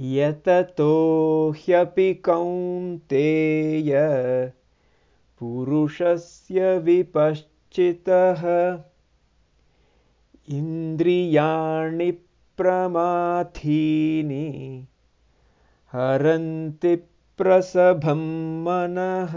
यततो ह्यपि कौन्तेय पुरुषस्य विपश्चितः। इन्द्रियाणि प्रमाथीनि हरन्ति प्रसभं मनः।